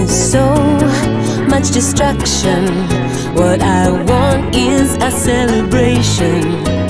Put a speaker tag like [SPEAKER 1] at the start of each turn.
[SPEAKER 1] is so much destruction. What I want is a celebration.